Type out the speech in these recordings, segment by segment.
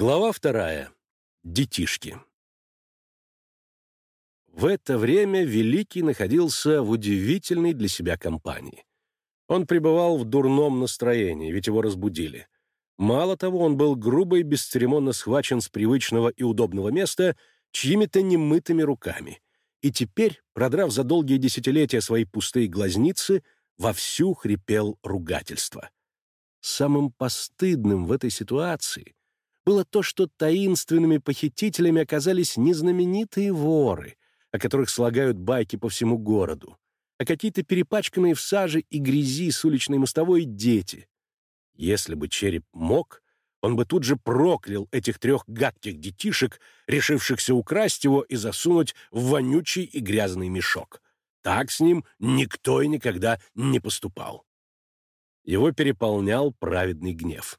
Глава вторая. Детишки. В это время Великий находился в удивительной для себя компании. Он пребывал в дурном настроении, ведь его разбудили. Мало того, он был грубо и бесцеремонно схвачен с привычного и удобного места чьими-то немытыми руками. И теперь, продрав за долгие десятилетия свои пустые глазницы, вовсю хрипел ругательство. Самым постыдным в этой ситуации было то, что таинственными похитителями оказались не знаменитые воры, о которых слагают байки по всему городу, а какие-то перепачканные в саже и грязи с уличной мостовой дети. Если бы череп мог, он бы тут же проклял этих трех гадких детишек, решившихся украсть его и засунуть в вонючий и грязный мешок. Так с ним никто и никогда не поступал. Его переполнял праведный гнев.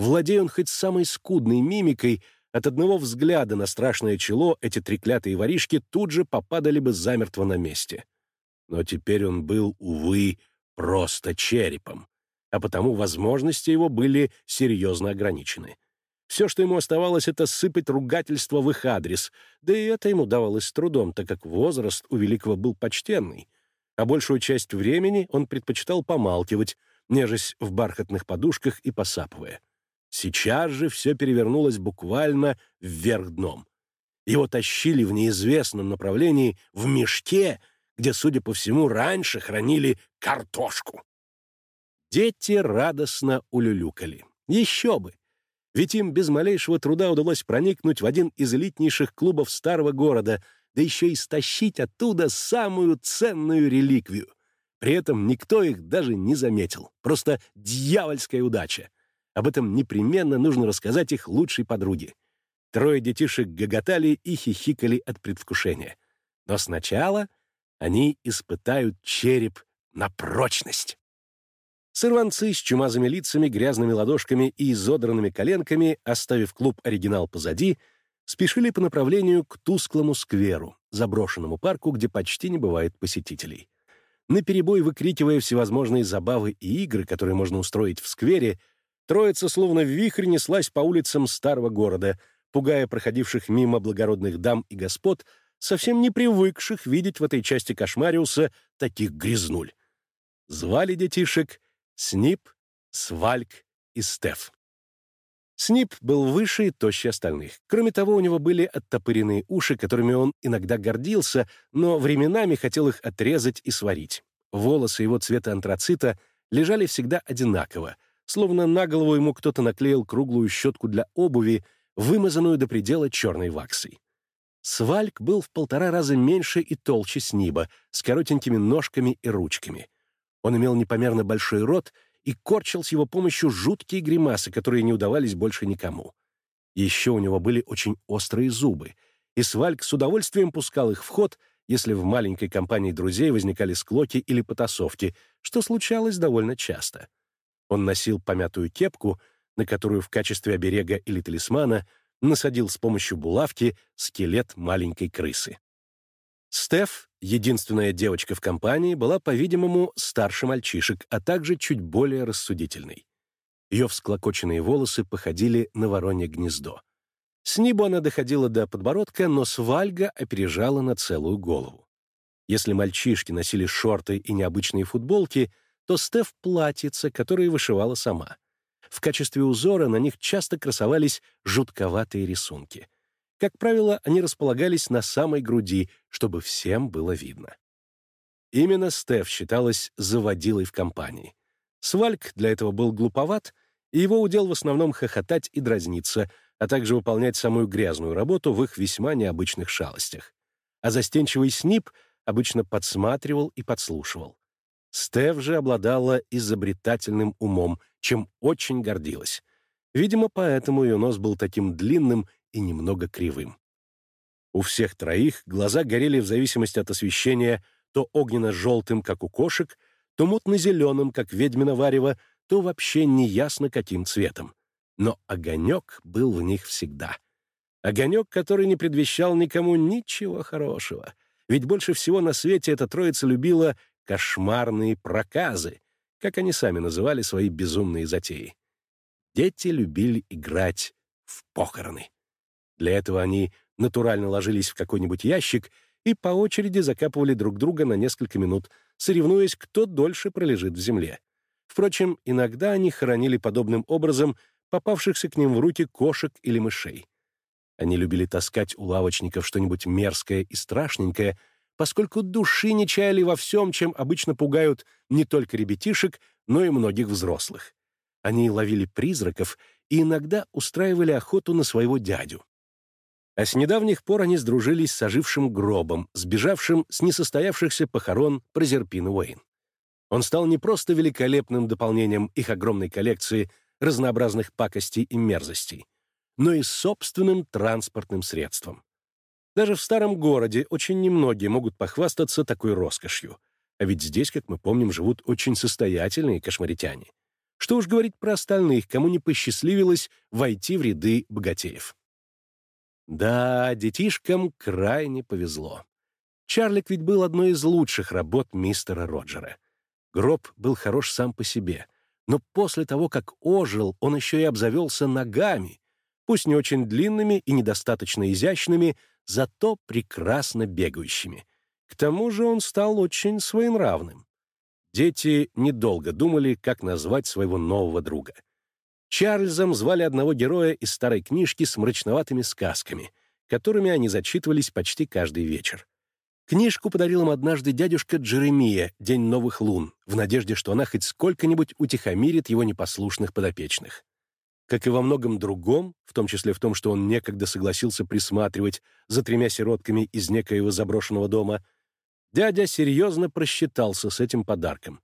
Владея он хоть самой скудной мимикой, от одного взгляда на страшное чело эти треклятые воришки тут же попадали бы замертво на месте. Но теперь он был, увы, просто черепом, а потому возможности его были серьезно ограничены. Все, что ему оставалось, это сыпать ругательство в их адрес, да и это ему давалось с трудом, так как возраст у Великого был почтенный, а большую часть времени он предпочитал помалкивать, нежесть в бархатных подушках и посапывая. Сейчас же все перевернулось буквально вверх дном. Его тащили в неизвестном направлении в мешке, где, судя по всему, раньше хранили картошку. Дети радостно улюлюкали. Еще бы! Ведь им без малейшего труда удалось проникнуть в один из элитнейших клубов старого города, да еще и стащить оттуда самую ценную реликвию. При этом никто их даже не заметил. Просто дьявольская удача. Об этом непременно нужно рассказать их лучшей подруге. Трое детишек гоготали и хихикали от предвкушения. Но сначала они испытают череп на прочность. Сорванцы с чумазыми лицами, грязными ладошками и изодранными коленками, оставив клуб «Оригинал» позади, спешили по направлению к тусклому скверу, заброшенному парку, где почти не бывает посетителей. Наперебой выкрикивая всевозможные забавы и игры, которые можно устроить в сквере, Троица словно вихрь неслась по улицам старого города, пугая проходивших мимо благородных дам и господ, совсем не привыкших видеть в этой части Кошмариуса таких грязнуль. Звали детишек Снип, Свальк и Стеф. Снип был выше и тоще остальных. Кроме того, у него были оттопыренные уши, которыми он иногда гордился, но временами хотел их отрезать и сварить. Волосы его цвета антрацита лежали всегда одинаково — словно на голову ему кто-то наклеил круглую щетку для обуви, вымазанную до предела черной ваксой. Свальк был в полтора раза меньше и толще Сниба, с коротенькими ножками и ручками. Он имел непомерно большой рот и корчил с его помощью жуткие гримасы, которые не удавались больше никому. Еще у него были очень острые зубы, и Свальк с удовольствием пускал их в ход, если в маленькой компании друзей возникали склоки или потасовки, что случалось довольно часто — он носил помятую кепку, на которую в качестве оберега или талисмана насадил с помощью булавки скелет маленькой крысы. Стеф, единственная девочка в компании, была, по-видимому, старше мальчишек, а также чуть более рассудительной. Ее всклокоченные волосы походили на воронье гнездо. С небу она доходила до подбородка, но свальга опережала на целую голову. Если мальчишки носили шорты и необычные футболки — то Стеф платьица, которые вышивала сама. В качестве узора на них часто красовались жутковатые рисунки. Как правило, они располагались на самой груди, чтобы всем было видно. Именно Стеф считалась заводилой в компании. Свальк для этого был глуповат, и его удел в основном хохотать и дразниться, а также выполнять самую грязную работу в их весьма необычных шалостях. А застенчивый Снип обычно подсматривал и подслушивал. Стеф же обладала изобретательным умом, чем очень гордилась. Видимо, поэтому ее нос был таким длинным и немного кривым. У всех троих глаза горели в зависимости от освещения то огненно-желтым, как у кошек, то мутно-зеленым, как ведьмино варево, то вообще неясно каким цветом. Но огонек был в них всегда. Огонек, который не предвещал никому ничего хорошего. Ведь больше всего на свете эта троица любила кошмарные проказы, как они сами называли свои безумные затеи. Дети любили играть в похороны. Для этого они натурально ложились в какой-нибудь ящик и по очереди закапывали друг друга на несколько минут, соревнуясь, кто дольше пролежит в земле. Впрочем, иногда они хоронили подобным образом попавшихся к ним в руки кошек или мышей. Они любили таскать у лавочников что-нибудь мерзкое и страшненькое, поскольку души не чаяли во всем, чем обычно пугают не только ребятишек, но и многих взрослых. Они ловили призраков и иногда устраивали охоту на своего дядю. А с недавних пор они сдружились с ожившим гробом, сбежавшим с несостоявшихся похорон Прозерпины Уэйн. Он стал не просто великолепным дополнением их огромной коллекции разнообразных пакостей и мерзостей, но и собственным транспортным средством. Даже в старом городе очень немногие могут похвастаться такой роскошью, а ведь здесь, как мы помним, живут очень состоятельные кошмаритяне. Что уж говорить про остальных, кому не посчастливилось войти в ряды богатеев. Да, детишкам крайне повезло. Чарлик ведь был одной из лучших работ мистера Роджера. Гроб был хорош сам по себе, но после того, как ожил, он еще и обзавелся ногами, пусть не очень длинными и недостаточно изящными, зато прекрасно бегающими. К тому же он стал очень своенравным. Дети недолго думали, как назвать своего нового друга — Чарльзом звали одного героя из старой книжки с мрачноватыми сказками, которыми они зачитывались почти каждый вечер. Книжку подарил им однажды дядюшка Джеремия «День новых лун», в надежде, что она хоть сколько-нибудь утихомирит его непослушных подопечных. Как и во многом другом, в том числе в том, что он некогда согласился присматривать за тремя сиротками из некоего заброшенного дома, дядя серьезно просчитался с этим подарком,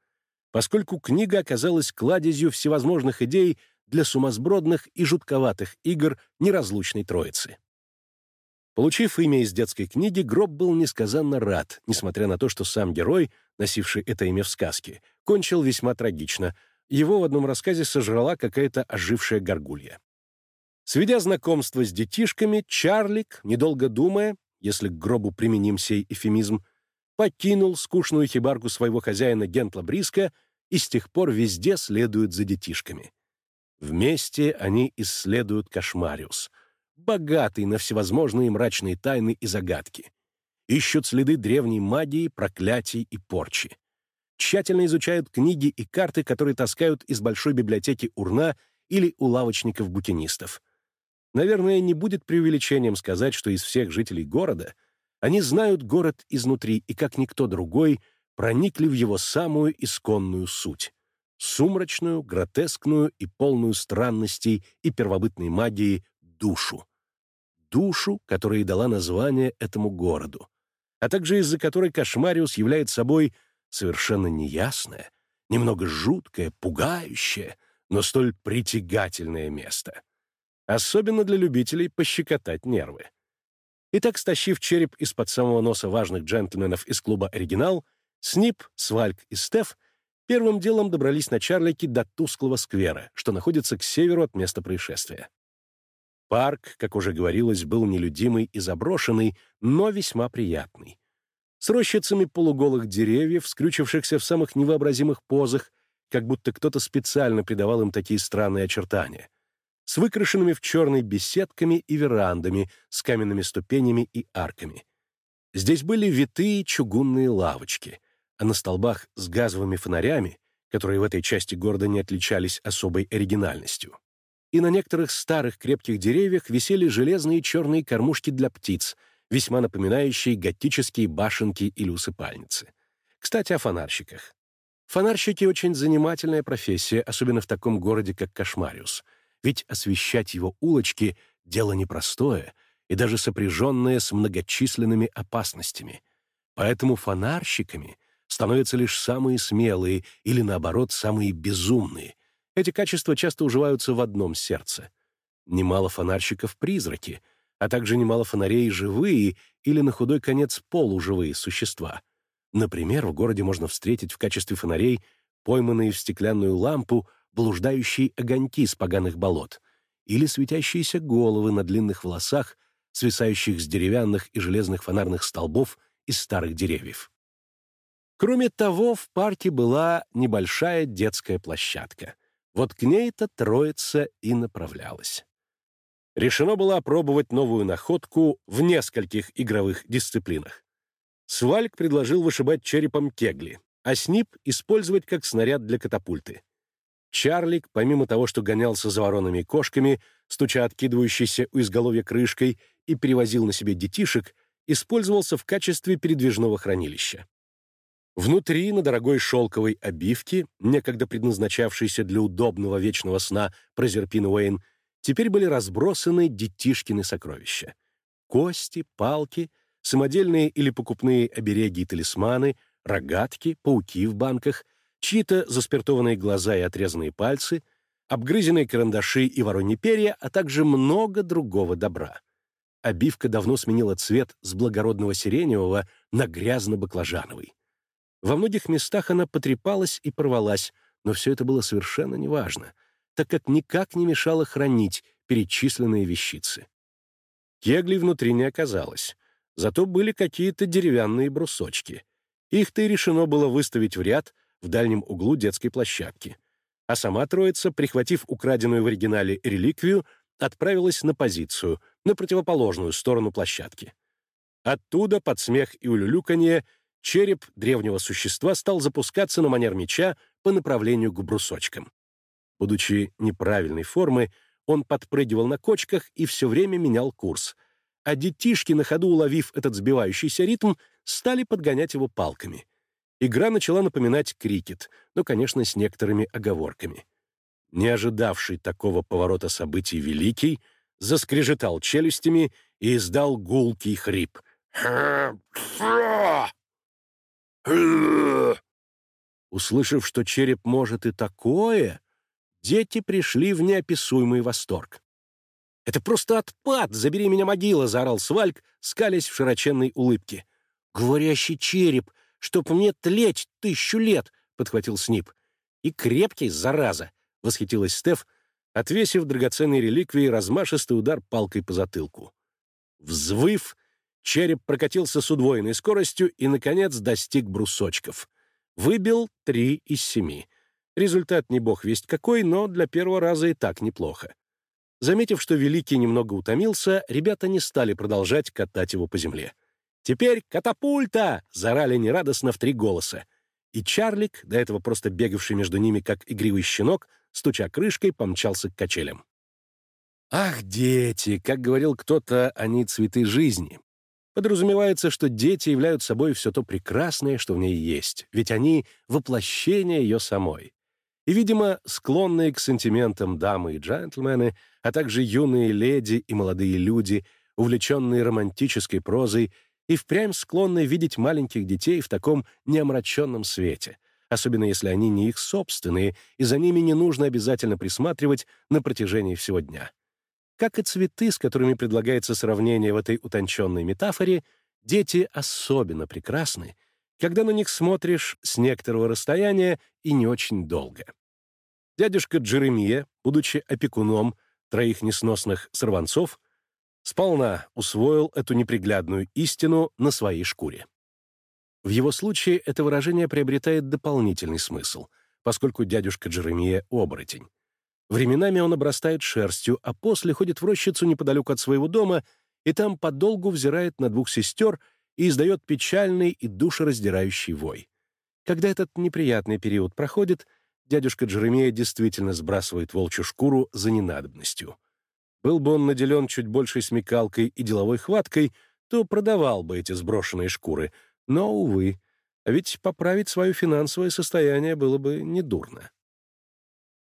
поскольку книга оказалась кладезью всевозможных идей для сумасбродных и жутковатых игр неразлучной троицы. Получив имя из детской книги, Гроб был несказанно рад, несмотря на то, что сам герой, носивший это имя в сказке, кончил весьма трагично. Его в одном рассказе сожрала какая-то ожившая горгулья. Сведя знакомство с детишками, Чарлик, недолго думая, если к гробу применим сей эфемизм, покинул скучную хибарку своего хозяина Гентла Бриска и с тех пор везде следует за детишками. Вместе они исследуют Кошмариус, богатый на всевозможные мрачные тайны и загадки. Ищут следы древней магии, проклятий и порчи. Тщательно изучают книги и карты, которые таскают из большой библиотеки Урна или у лавочников-букинистов. Наверное, не будет преувеличением сказать, что из всех жителей города они знают город изнутри и, как никто другой, проникли в его самую исконную суть сумрачную, гротескную и полную странностей и первобытной магии душу. Душу, которая и дала название этому городу, а также из-за которой Кошмариус является собой совершенно неясное, немного жуткое, пугающее, но столь притягательное место. Особенно для любителей пощекотать нервы. Итак, стащив череп из-под самого носа важных джентльменов из клуба «Оригинал», Снип, Свальк и Стеф Первым делом добрались на Чарлике до Тусклого сквера, что находится к северу от места происшествия. Парк, как уже говорилось, был нелюдимый и заброшенный, но весьма приятный. С рощицами полуголых деревьев, скрючившихся в самых невообразимых позах, как будто кто-то специально придавал им такие странные очертания, с выкрашенными в черный беседками и верандами, с каменными ступенями и арками. Здесь были витые чугунные лавочки — а на столбах с газовыми фонарями, которые в этой части города не отличались особой оригинальностью. И на некоторых старых крепких деревьях висели железные черные кормушки для птиц, весьма напоминающие готические башенки или усыпальницы. Кстати, о фонарщиках. Фонарщики — очень занимательная профессия, особенно в таком городе, как Кошмариус, ведь освещать его улочки — дело непростое и даже сопряженное с многочисленными опасностями. Поэтому фонарщиками становятся лишь самые смелые или, наоборот, самые безумные. Эти качества часто уживаются в одном сердце. Немало фонарщиков — призраки, а также немало фонарей — живые или, на худой конец, полуживые существа. Например, в городе можно встретить в качестве фонарей пойманные в стеклянную лампу блуждающие огоньки с поганых болот или светящиеся головы на длинных волосах, свисающих с деревянных и железных фонарных столбов из старых деревьев. Кроме того, в парке была небольшая детская площадка. Вот к ней-то троица и направлялась. Решено было опробовать новую находку в нескольких игровых дисциплинах. Свальк предложил вышибать черепом кегли, а Снип — использовать как снаряд для катапульты. Чарлик, помимо того, что гонялся за воронами и кошками, стуча откидывающейся у изголовья крышкой и перевозил на себе детишек, использовался в качестве передвижного хранилища. Внутри, на дорогой шелковой обивке, некогда предназначавшейся для удобного вечного сна Прозерпин Уэйн, теперь были разбросаны детишкины сокровища. Кости, палки, самодельные или покупные обереги и талисманы, рогатки, пауки в банках, чьи-то заспиртованные глаза и отрезанные пальцы, обгрызенные карандаши и вороньи перья, а также много другого добра. Обивка давно сменила цвет с благородного сиреневого на грязно-баклажановый. Во многих местах она потрепалась и порвалась, но все это было совершенно неважно, так как никак не мешало хранить перечисленные вещицы. Кеглей внутри не оказалось, зато были какие-то деревянные брусочки. Их-то и решено было выставить в ряд в дальнем углу детской площадки. А сама троица, прихватив украденную в оригинале реликвию, отправилась на позицию, на противоположную сторону площадки. Оттуда, под смех и улюлюканье, череп древнего существа стал запускаться на манер меча по направлению к брусочкам. Будучи неправильной формы, он подпрыгивал на кочках и все время менял курс, а детишки, на ходу уловив этот сбивающийся ритм, стали подгонять его палками. Игра начала напоминать крикет, но, конечно, с некоторыми оговорками. Не ожидавший такого поворота событий Великий заскрежетал челюстями и издал гулкий хрип. Услышав, что череп может и такое, дети пришли в неописуемый восторг. «Это просто отпад! Забери меня, могила!» — заорал Свальк, скалясь в широченной улыбке. «Говорящий череп! Чтоб мне тлеть тысячу лет!» — подхватил Снип. «И крепкий, зараза!» — восхитилась Стеф, отвесив драгоценной реликвии размашистый удар палкой по затылку. Взвыв, Череп прокатился с удвоенной скоростью и, наконец, достиг брусочков. Выбил три из семи. Результат не бог весть какой, но для первого раза и так неплохо. Заметив, что Великий немного утомился, ребята не стали продолжать катать его по земле. «Теперь катапульта!» — заорали нерадостно в три голоса. И Чарлик, до этого просто бегавший между ними как игривый щенок, стуча крышкой, помчался к качелям. «Ах, дети!» — как говорил кто-то, они цветы жизни. Подразумевается, что дети являются собой все то прекрасное, что в ней есть, ведь они — воплощение ее самой. И, видимо, склонные к сантиментам дамы и джентльмены, а также юные леди и молодые люди, увлеченные романтической прозой и впрямь склонны видеть маленьких детей в таком неомраченном свете, особенно если они не их собственные, и за ними не нужно обязательно присматривать на протяжении всего дня. Как и цветы, с которыми предлагается сравнение в этой утонченной метафоре, дети особенно прекрасны, когда на них смотришь с некоторого расстояния и не очень долго. Дядюшка Джеремия, будучи опекуном троих несносных сорванцов, сполна усвоил эту неприглядную истину на своей шкуре. В его случае это выражение приобретает дополнительный смысл, поскольку дядюшка Джеремия — оборотень. Временами он обрастает шерстью, а после ходит в рощицу неподалеку от своего дома и там подолгу взирает на двух сестер и издает печальный и душераздирающий вой. Когда этот неприятный период проходит, дядюшка Джеремея действительно сбрасывает волчью шкуру за ненадобностью. Был бы он наделен чуть большей смекалкой и деловой хваткой, то продавал бы эти сброшенные шкуры. Но, увы, а ведь поправить свое финансовое состояние было бы недурно.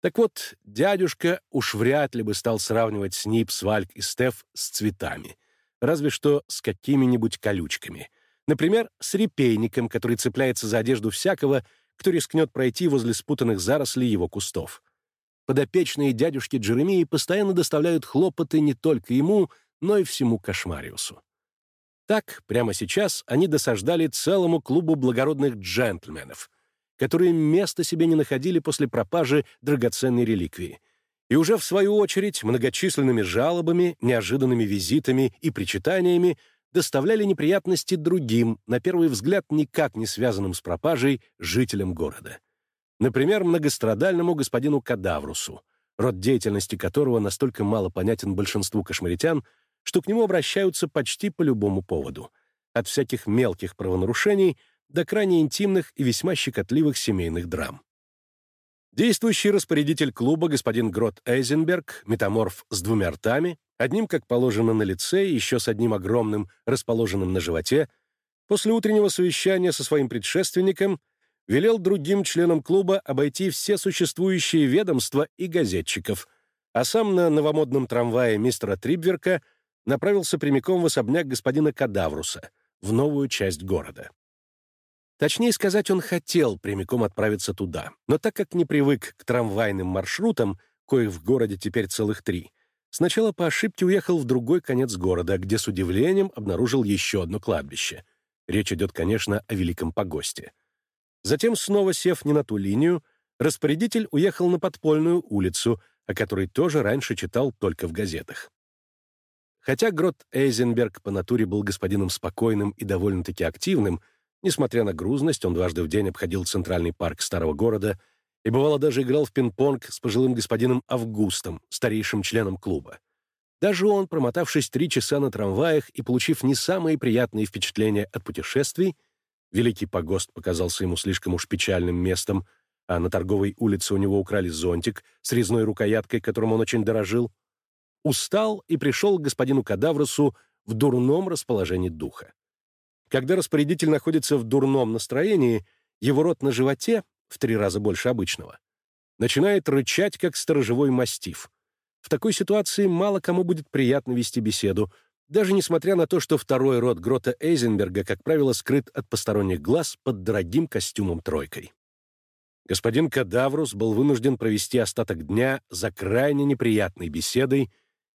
Так вот, дядюшка уж вряд ли бы стал сравнивать Снип, Свальк и Стеф с цветами, разве что с какими-нибудь колючками. Например, с репейником, который цепляется за одежду всякого, кто рискнет пройти возле спутанных зарослей его кустов. Подопечные дядюшки Джеремии постоянно доставляют хлопоты не только ему, но и всему Кошмариусу. Так, прямо сейчас они досаждали целому клубу благородных джентльменов, которые места себе не находили после пропажи драгоценной реликвии. И уже в свою очередь многочисленными жалобами, неожиданными визитами и причитаниями доставляли неприятности другим, на первый взгляд никак не связанным с пропажей, жителям города. Например, многострадальному господину Кадаврусу, род деятельности которого настолько мало понятен большинству кошмаритян, что к нему обращаются почти по любому поводу, от всяких мелких правонарушений до крайне интимных и весьма щекотливых семейных драм. Действующий распорядитель клуба господин Грот Эйзенберг, метаморф с двумя ртами, одним, как положено, на лице и еще с одним огромным, расположенным на животе, после утреннего совещания со своим предшественником велел другим членам клуба обойти все существующие ведомства и газетчиков, а сам на новомодном трамвае мистера Трибверка направился прямиком в особняк господина Кадавруса, в новую часть города. Точнее сказать, он хотел прямиком отправиться туда, но так как не привык к трамвайным маршрутам, коих в городе теперь целых три, сначала по ошибке уехал в другой конец города, где с удивлением обнаружил еще одно кладбище. Речь идет, конечно, о Великом Погосте. Затем, снова сев не на ту линию, распорядитель уехал на подпольную улицу, о которой тоже раньше читал только в газетах. Хотя Грот Эйзенберг по натуре был господином спокойным и довольно-таки активным, несмотря на грузность, он дважды в день обходил центральный парк старого города и бывало даже играл в пинг-понг с пожилым господином Августом, старейшим членом клуба. Даже он, промотавшись три часа на трамваях и получив не самые приятные впечатления от путешествий, Великий погост показался ему слишком уж печальным местом, а на торговой улице у него украли зонтик с резной рукояткой, которым он очень дорожил, устал и пришел к господину Кадаврусу в дурном расположении духа. Когда распорядитель находится в дурном настроении, его рот на животе, в три раза больше обычного, начинает рычать, как сторожевой мастиф. В такой ситуации мало кому будет приятно вести беседу, даже несмотря на то, что второй род Грота Эйзенберга, как правило, скрыт от посторонних глаз под дорогим костюмом-тройкой. Господин Кадаврус был вынужден провести остаток дня за крайне неприятной беседой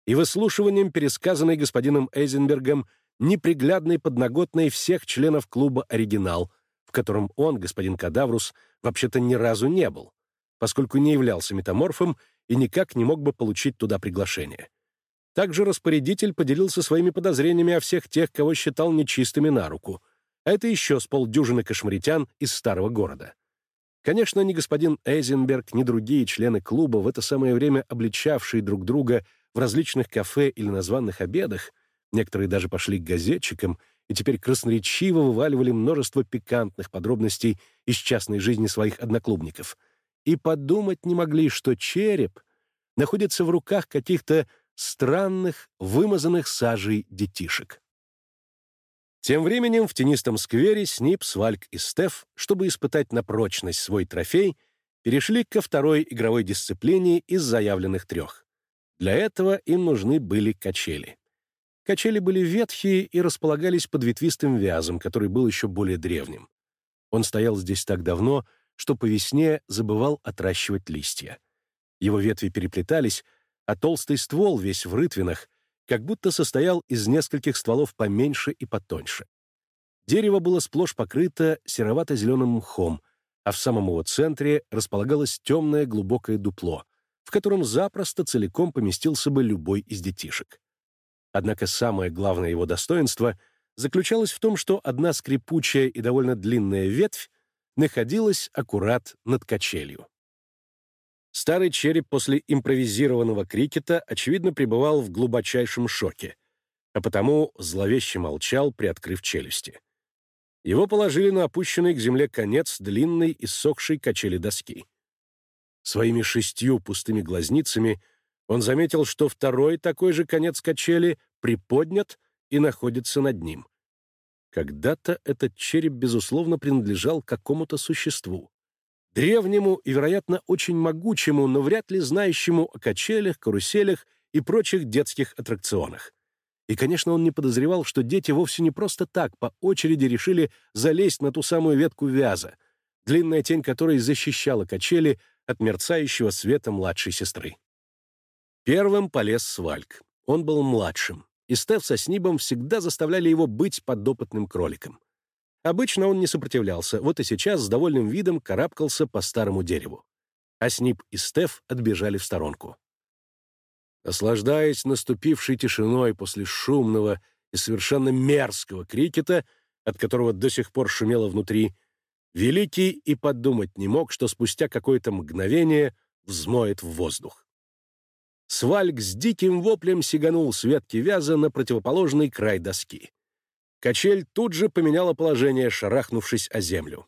и выслушиванием пересказанной господином Эйзенбергом неприглядной подноготной всех членов клуба «Оригинал», в котором он, господин Кадаврус, вообще-то ни разу не был, поскольку не являлся метаморфом и никак не мог бы получить туда приглашение. Также распорядитель поделился своими подозрениями о всех тех, кого считал нечистыми на руку. А это еще с полдюжины кошмаритян из старого города. Конечно, ни господин Эйзенберг, ни другие члены клуба, в это самое время обличавшие друг друга в различных кафе или на званных обедах, некоторые даже пошли к газетчикам и теперь красноречиво вываливали множество пикантных подробностей из частной жизни своих одноклубников. И подумать не могли, что череп находится в руках каких-то странных, вымазанных сажей детишек. Тем временем в тенистом сквере Снип, Свальк и Стеф, чтобы испытать на прочность свой трофей, перешли ко второй игровой дисциплине из заявленных трех. Для этого им нужны были качели. Качели были ветхие и располагались под ветвистым вязом, который был еще более древним. Он стоял здесь так давно, что по весне забывал отращивать листья. Его ветви переплетались, а толстый ствол, весь в рытвинах, как будто состоял из нескольких стволов поменьше и потоньше. Дерево было сплошь покрыто серовато-зеленым мхом, а в самом его центре располагалось темное глубокое дупло, в котором запросто целиком поместился бы любой из детишек. Однако самое главное его достоинство заключалось в том, что одна скрипучая и довольно длинная ветвь находилась аккурат над качелью. Старый череп после импровизированного крикета, очевидно, пребывал в глубочайшем шоке, а потому зловеще молчал, приоткрыв челюсти. Его положили на опущенный к земле конец длинной и сохшей качели доски. Своими шестью пустыми глазницами он заметил, что второй такой же конец качели приподнят и находится над ним. Когда-то этот череп, безусловно, принадлежал какому-то существу древнему и, вероятно, очень могучему, но вряд ли знающему о качелях, каруселях и прочих детских аттракционах. И, конечно, он не подозревал, что дети вовсе не просто так по очереди решили залезть на ту самую ветку вяза, длинная тень которой защищала качели от мерцающего света младшей сестры. Первым полез Свальк. Он был младшим, и Стеф со Снибом всегда заставляли его быть подопытным кроликом. Обычно он не сопротивлялся, вот и сейчас с довольным видом карабкался по старому дереву. А Снип и Стеф отбежали в сторонку. Наслаждаясь наступившей тишиной после шумного и совершенно мерзкого крикета, от которого до сих пор шумело внутри, Великий и подумать не мог, что спустя какое-то мгновение взмоет в воздух. Свальк с диким воплем сиганул с ветки вяза на противоположный край доски. Качель тут же поменяла положение, шарахнувшись о землю.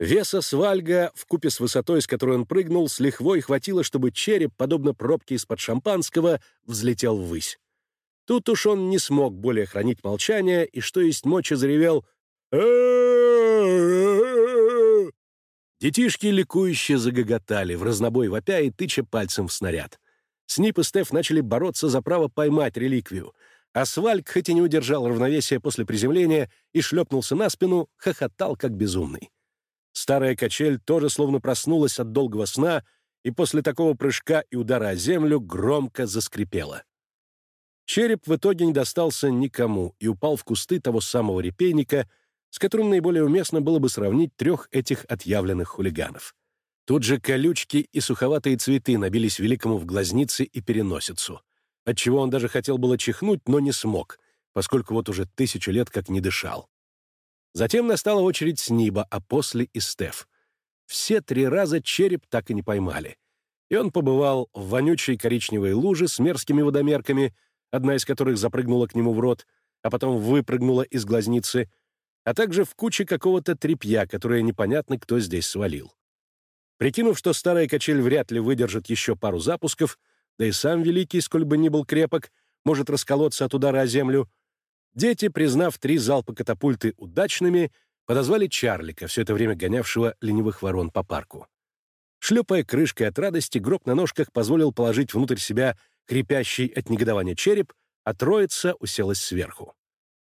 Веса свальга, вкупе с высотой, с которой он прыгнул, с лихвой хватило, чтобы череп, подобно пробке из-под шампанского, взлетел ввысь. Тут уж он не смог более хранить молчание, и что есть мочи заревел Детишки ликующе загоготали, в разнобой вопя и тыча пальцем в снаряд. Снип и Стеф начали бороться за право поймать реликвию, а Свальк, хоть и не удержал равновесия после приземления и шлепнулся на спину, хохотал как безумный. Старая качель тоже словно проснулась от долгого сна и после такого прыжка и удара о землю громко заскрипела. Череп в итоге не достался никому и упал в кусты того самого репейника, с которым наиболее уместно было бы сравнить трех этих отъявленных хулиганов. Тут же колючки и суховатые цветы набились великому в глазницы и переносицу, отчего он даже хотел было чихнуть, но не смог, поскольку вот уже тысячу лет как не дышал. Затем настала очередь Сниба, а после и Стеф. Все три раза череп так и не поймали. И он побывал в вонючей коричневой луже с мерзкими водомерками, одна из которых запрыгнула к нему в рот, а потом выпрыгнула из глазницы, а также в куче какого-то тряпья, которое непонятно кто здесь свалил. Прикинув, что старая качель вряд ли выдержит еще пару запусков, да и сам Великий, сколь бы ни был крепок, может расколоться от удара о землю, дети, признав три залпа катапульты удачными, подозвали Чарлика, все это время гонявшего ленивых ворон по парку. Шлепая крышкой от радости, гроб на ножках позволил положить внутрь себя хрипящий от негодования череп, а троица уселась сверху.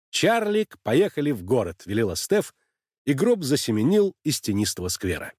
«Чарлик, поехали в город», — велела Стеф, и гроб засеменил из тенистого сквера.